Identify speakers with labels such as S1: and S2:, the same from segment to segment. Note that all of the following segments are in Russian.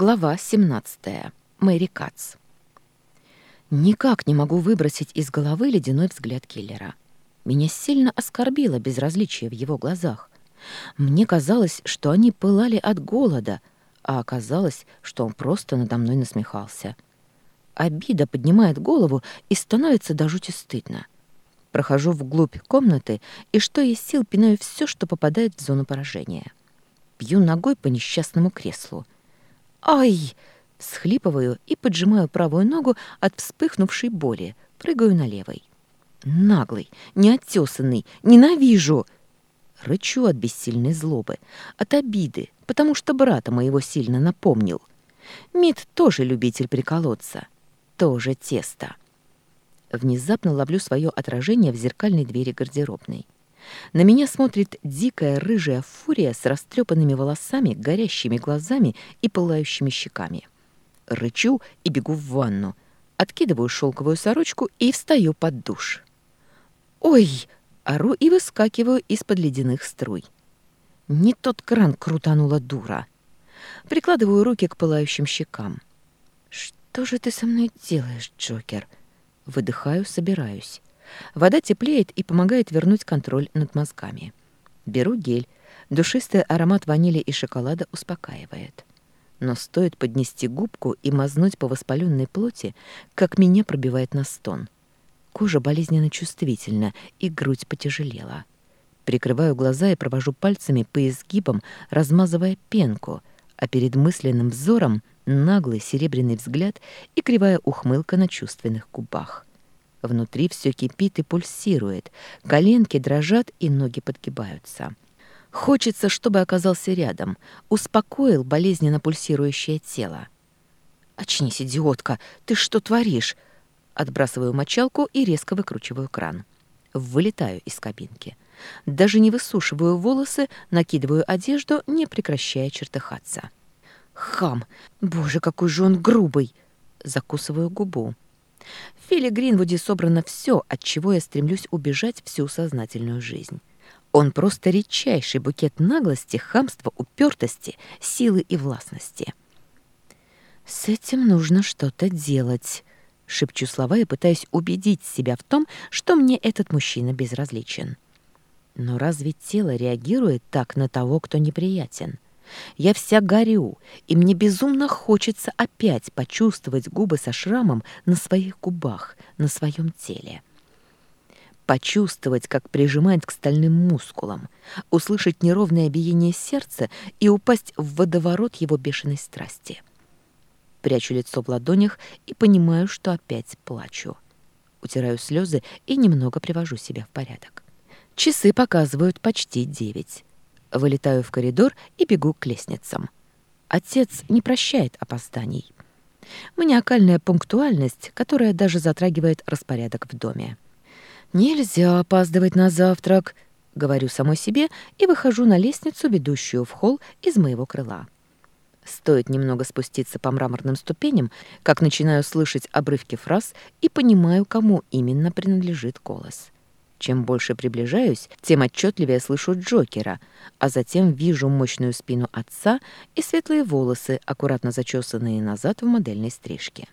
S1: Глава 17. Мэри Кац. Никак не могу выбросить из головы ледяной взгляд киллера. Меня сильно оскорбило безразличие в его глазах. Мне казалось, что они пылали от голода, а оказалось, что он просто надо мной насмехался. Обида поднимает голову и становится до жути стыдно. Прохожу вглубь комнаты и что есть сил пинаю все, что попадает в зону поражения. Бью ногой по несчастному креслу — «Ай!» Схлипываю и поджимаю правую ногу от вспыхнувшей боли, прыгаю на левой. «Наглый, неотесанный, ненавижу!» Рычу от бессильной злобы, от обиды, потому что брата моего сильно напомнил. Мид тоже любитель приколоться, тоже тесто. Внезапно ловлю свое отражение в зеркальной двери гардеробной. На меня смотрит дикая рыжая фурия с растрепанными волосами, горящими глазами и пылающими щеками. Рычу и бегу в ванну. Откидываю шелковую сорочку и встаю под душ. «Ой!» — ору и выскакиваю из-под ледяных струй. Не тот кран крутанула дура. Прикладываю руки к пылающим щекам. «Что же ты со мной делаешь, Джокер?» Выдыхаю, собираюсь. Вода теплеет и помогает вернуть контроль над мозгами. Беру гель. Душистый аромат ванили и шоколада успокаивает. Но стоит поднести губку и мазнуть по воспаленной плоти, как меня пробивает на стон. Кожа болезненно чувствительна, и грудь потяжелела. Прикрываю глаза и провожу пальцами по изгибам, размазывая пенку, а перед мысленным взором наглый серебряный взгляд и кривая ухмылка на чувственных губах. Внутри все кипит и пульсирует, коленки дрожат и ноги подгибаются. Хочется, чтобы оказался рядом, успокоил болезненно пульсирующее тело. «Очнись, идиотка! Ты что творишь?» Отбрасываю мочалку и резко выкручиваю кран. Вылетаю из кабинки. Даже не высушиваю волосы, накидываю одежду, не прекращая чертыхаться. «Хам! Боже, какой же он грубый!» Закусываю губу. В Филе Гринвуде собрано все, от чего я стремлюсь убежать всю сознательную жизнь. Он просто редчайший букет наглости, хамства, упертости, силы и властности. «С этим нужно что-то делать», — шепчу слова и пытаюсь убедить себя в том, что мне этот мужчина безразличен. Но разве тело реагирует так на того, кто неприятен? — я вся горю, и мне безумно хочется опять почувствовать губы со шрамом на своих губах, на своем теле. Почувствовать, как прижимать к стальным мускулам, услышать неровное биение сердца и упасть в водоворот его бешеной страсти. Прячу лицо в ладонях и понимаю, что опять плачу. Утираю слезы и немного привожу себя в порядок. Часы показывают почти девять. Вылетаю в коридор и бегу к лестницам. Отец не прощает опозданий. Маниакальная пунктуальность, которая даже затрагивает распорядок в доме. «Нельзя опаздывать на завтрак», — говорю самой себе и выхожу на лестницу, ведущую в холл из моего крыла. Стоит немного спуститься по мраморным ступеням, как начинаю слышать обрывки фраз и понимаю, кому именно принадлежит голос. Чем больше приближаюсь, тем отчетливее слышу Джокера, а затем вижу мощную спину отца и светлые волосы, аккуратно зачесанные назад в модельной стрижке.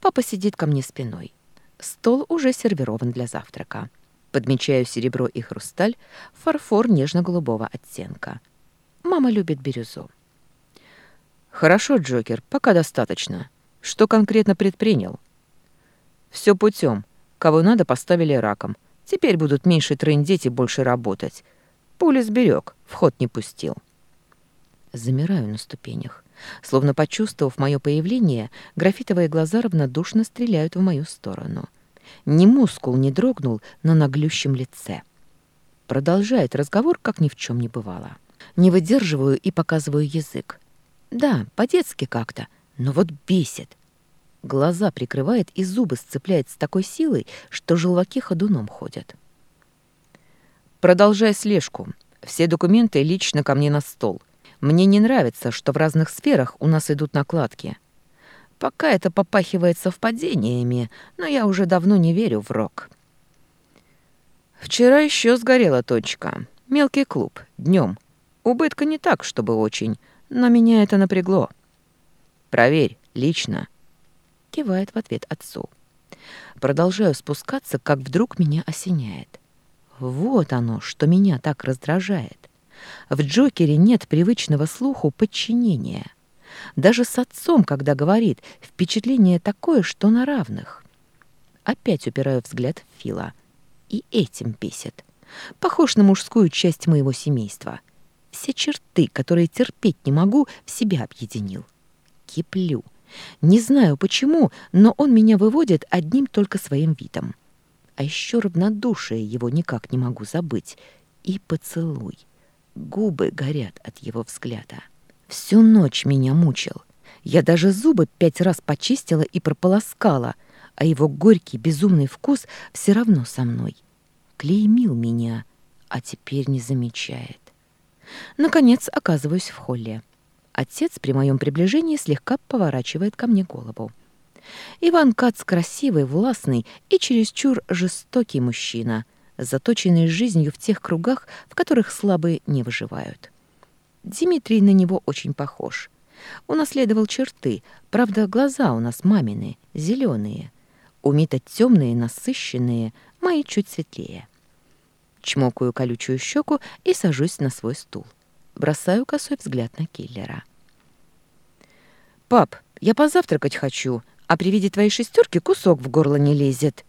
S1: Папа сидит ко мне спиной. Стол уже сервирован для завтрака. Подмечаю серебро и хрусталь, фарфор нежно-голубого оттенка. Мама любит бирюзу. «Хорошо, Джокер, пока достаточно. Что конкретно предпринял?» «Все путем. Кого надо, поставили раком. Теперь будут меньше трындеть и больше работать. Пули сберег, вход не пустил. Замираю на ступенях. Словно почувствовав мое появление, графитовые глаза равнодушно стреляют в мою сторону. Ни мускул не дрогнул на наглющем лице. Продолжает разговор, как ни в чем не бывало. Не выдерживаю и показываю язык. Да, по-детски как-то, но вот бесит. Глаза прикрывает и зубы сцепляет с такой силой, что желваки ходуном ходят. Продолжая слежку. Все документы лично ко мне на стол. Мне не нравится, что в разных сферах у нас идут накладки. Пока это попахивает совпадениями, но я уже давно не верю в рок». «Вчера еще сгорела точка. Мелкий клуб. Днем. Убытка не так, чтобы очень, но меня это напрягло.
S2: Проверь, лично»
S1: кивает в ответ отцу. Продолжаю спускаться, как вдруг меня осеняет. Вот оно, что меня так раздражает. В Джокере нет привычного слуху подчинения. Даже с отцом, когда говорит, впечатление такое, что на равных. Опять упираю взгляд в Фила. И этим бесит. Похож на мужскую часть моего семейства. Все черты, которые терпеть не могу, в себя объединил. Киплю. Не знаю почему, но он меня выводит одним только своим видом. А еще равнодушие его никак не могу забыть. И поцелуй. Губы горят от его взгляда. Всю ночь меня мучил. Я даже зубы пять раз почистила и прополоскала, а его горький безумный вкус все равно со мной. Клеймил меня, а теперь не замечает. Наконец оказываюсь в холле. Отец при моем приближении слегка поворачивает ко мне голову. Иван Кац красивый, властный и чересчур жестокий мужчина, заточенный жизнью в тех кругах, в которых слабые не выживают. Дмитрий на него очень похож. Унаследовал черты, правда, глаза у нас мамины, зеленые. У Мита темные, насыщенные, мои чуть светлее. Чмокаю колючую щеку и сажусь на свой стул. Бросаю косой взгляд на киллера.
S2: «Пап, я позавтракать хочу, а при виде твоей шестерки кусок в горло не лезет».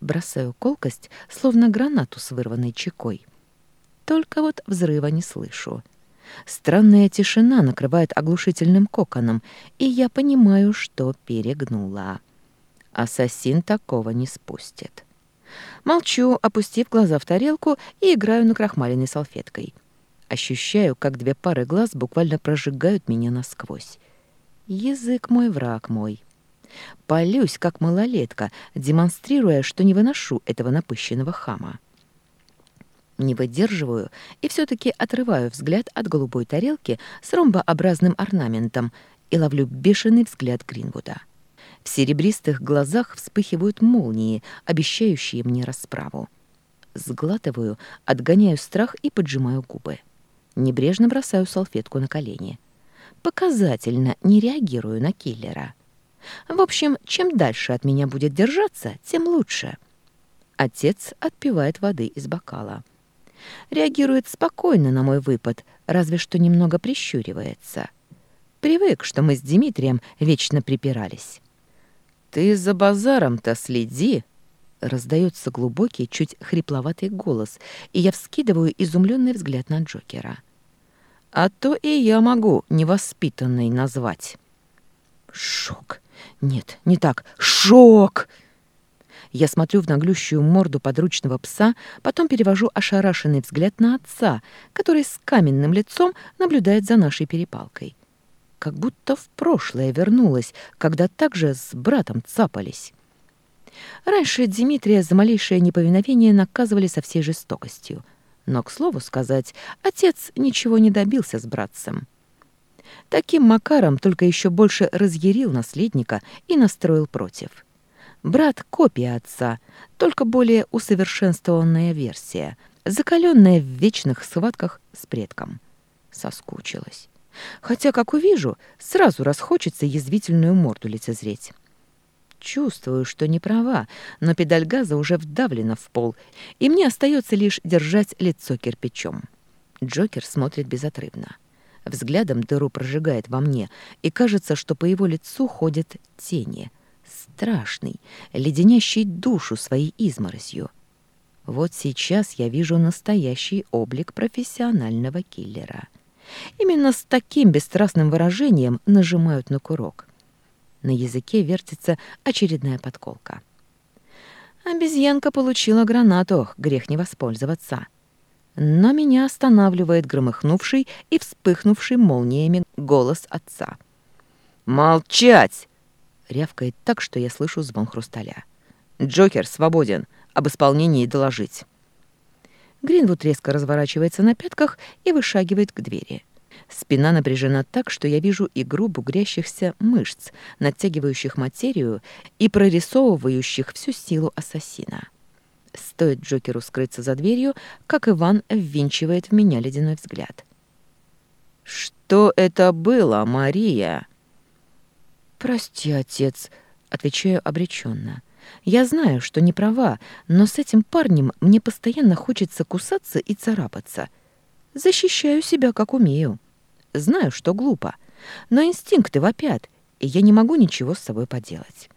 S1: Бросаю колкость, словно гранату с вырванной чекой. Только вот взрыва не слышу. Странная тишина накрывает оглушительным коконом, и я понимаю, что перегнула. Ассасин такого не спустит. Молчу, опустив глаза в тарелку и играю на накрахмаленной салфеткой. Ощущаю, как две пары глаз буквально прожигают меня насквозь. Язык мой, враг мой. Полюсь, как малолетка, демонстрируя, что не выношу этого напыщенного хама. Не выдерживаю и все таки отрываю взгляд от голубой тарелки с ромбообразным орнаментом и ловлю бешеный взгляд Гринвуда. В серебристых глазах вспыхивают молнии, обещающие мне расправу. Сглатываю, отгоняю страх и поджимаю губы. Небрежно бросаю салфетку на колени. Показательно не реагирую на киллера. В общем, чем дальше от меня будет держаться, тем лучше. Отец отпивает воды из бокала. Реагирует спокойно на мой выпад, разве что немного прищуривается. Привык, что мы с Дмитрием вечно припирались.
S2: «Ты за базаром-то следи!»
S1: Раздается глубокий, чуть хрипловатый голос, и я вскидываю изумленный взгляд на Джокера.
S2: А то и я могу невоспитанной назвать.
S1: Шок. Нет, не так. Шок! Я смотрю в наглющую морду подручного пса, потом перевожу ошарашенный взгляд на отца, который с каменным лицом наблюдает за нашей перепалкой. Как будто в прошлое вернулась, когда также с братом цапались. Раньше Дмитрия за малейшее неповиновение наказывали со всей жестокостью — но, к слову сказать, отец ничего не добился с братцем. Таким Макаром только еще больше разъярил наследника и настроил против. Брат — копия отца, только более усовершенствованная версия, закаленная в вечных схватках с предком. Соскучилась. Хотя, как увижу, сразу расхочется язвительную морду лицезреть. Чувствую, что не права, но педаль газа уже вдавлена в пол, и мне остается лишь держать лицо кирпичом. Джокер смотрит безотрывно. Взглядом дыру прожигает во мне, и кажется, что по его лицу ходят тени. Страшный, леденящий душу своей изморозью. Вот сейчас я вижу настоящий облик профессионального киллера. Именно с таким бесстрастным выражением нажимают на курок. На языке вертится очередная подколка. Обезьянка получила гранату, грех не воспользоваться. Но меня останавливает громыхнувший и вспыхнувший молниями голос отца.
S2: «Молчать!»
S1: — рявкает так, что я слышу звон хрусталя. «Джокер свободен. Об исполнении доложить». Гринвуд резко разворачивается на пятках и вышагивает к двери. Спина напряжена так, что я вижу игру бугрящихся мышц, натягивающих материю и прорисовывающих всю силу ассасина. Стоит Джокеру скрыться за дверью, как Иван ввинчивает в меня ледяной взгляд.
S2: «Что это было, Мария?»
S1: «Прости, отец», — отвечаю обреченно. «Я знаю, что не права, но с этим парнем мне постоянно хочется кусаться и царапаться. Защищаю себя, как умею. Знаю, что глупо, но инстинкты вопят, и я не могу ничего с собой поделать.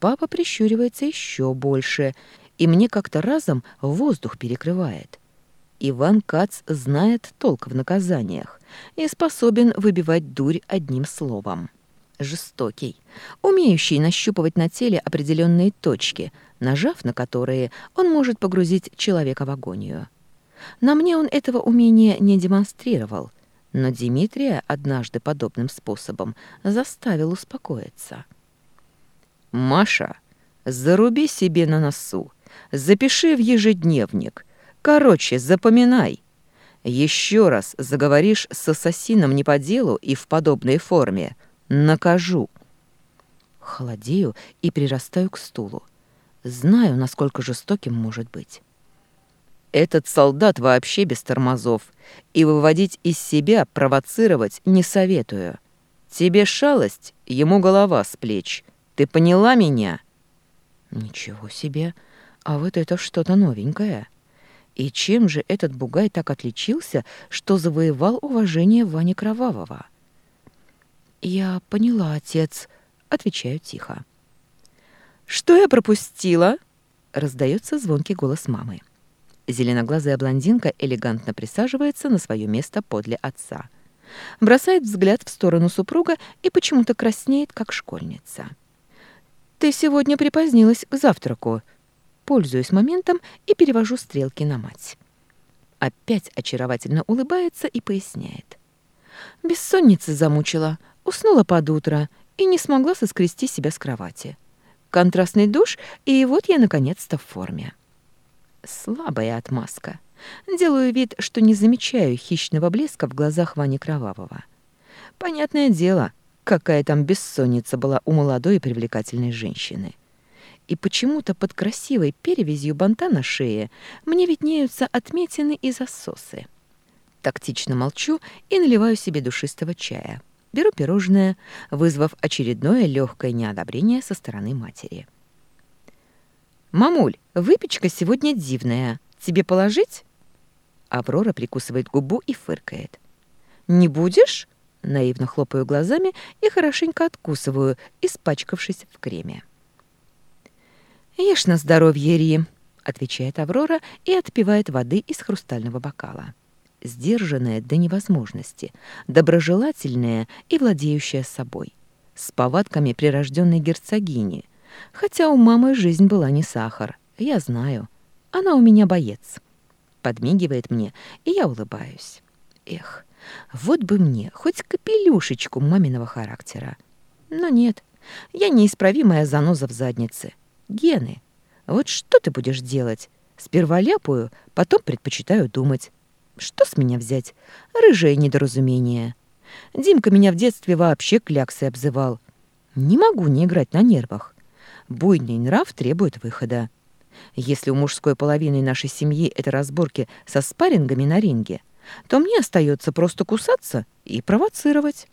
S1: Папа прищуривается еще больше, и мне как-то разом воздух перекрывает. Иван Кац знает толк в наказаниях и способен выбивать дурь одним словом. Жестокий, умеющий нащупывать на теле определенные точки, нажав на которые, он может погрузить человека в агонию. На мне он этого умения не демонстрировал, но Дмитрия однажды подобным способом заставил успокоиться.
S2: «Маша, заруби себе на носу, запиши в ежедневник. Короче, запоминай. Еще раз заговоришь с ассасином не по делу и в подобной форме. Накажу».
S1: Холодею и прирастаю к стулу. Знаю, насколько жестоким может быть.
S2: Этот солдат вообще без тормозов, и выводить из себя, провоцировать не советую. Тебе шалость, ему голова с плеч. Ты поняла меня?»
S1: «Ничего себе! А вот это что-то новенькое!» И чем же этот бугай так отличился, что завоевал уважение Вани Кровавого? «Я поняла, отец», — отвечаю тихо.
S2: «Что я пропустила?»
S1: — раздается звонкий голос мамы. Зеленоглазая блондинка элегантно присаживается на свое место подле отца. Бросает взгляд в сторону супруга и почему-то краснеет, как школьница. «Ты сегодня припозднилась к завтраку». Пользуюсь моментом и перевожу стрелки на мать. Опять очаровательно улыбается и поясняет. Бессонница замучила, уснула под утро и не смогла соскрести себя с кровати. Контрастный душ, и вот я наконец-то в форме. Слабая отмазка. Делаю вид, что не замечаю хищного блеска в глазах Вани Кровавого. Понятное дело, какая там бессонница была у молодой и привлекательной женщины. И почему-то под красивой перевязью банта на шее мне виднеются отметины и засосы. Тактично молчу и наливаю себе душистого чая. Беру пирожное, вызвав очередное легкое неодобрение со стороны матери. «Мамуль, выпечка сегодня дивная. Тебе положить?» Аврора прикусывает губу и фыркает. «Не будешь?» Наивно хлопаю глазами и хорошенько откусываю, испачкавшись в креме. «Ешь на здоровье, Ри!» — отвечает Аврора и отпивает воды из хрустального бокала. Сдержанная до невозможности, доброжелательная и владеющая собой. С повадками прирожденной герцогини — Хотя у мамы жизнь была не сахар, я знаю. Она у меня боец. Подмигивает мне, и я улыбаюсь. Эх, вот бы мне хоть капелюшечку маминого характера. Но нет, я неисправимая заноза в заднице. Гены. Вот что ты будешь делать? Сперва ляпаю, потом предпочитаю думать. Что с меня взять? Рыжее недоразумение. Димка меня в детстве вообще кляксой обзывал. Не могу не играть на нервах буйный нрав требует выхода. Если у мужской половины нашей семьи это разборки со спаррингами на ринге, то мне остается просто кусаться и провоцировать.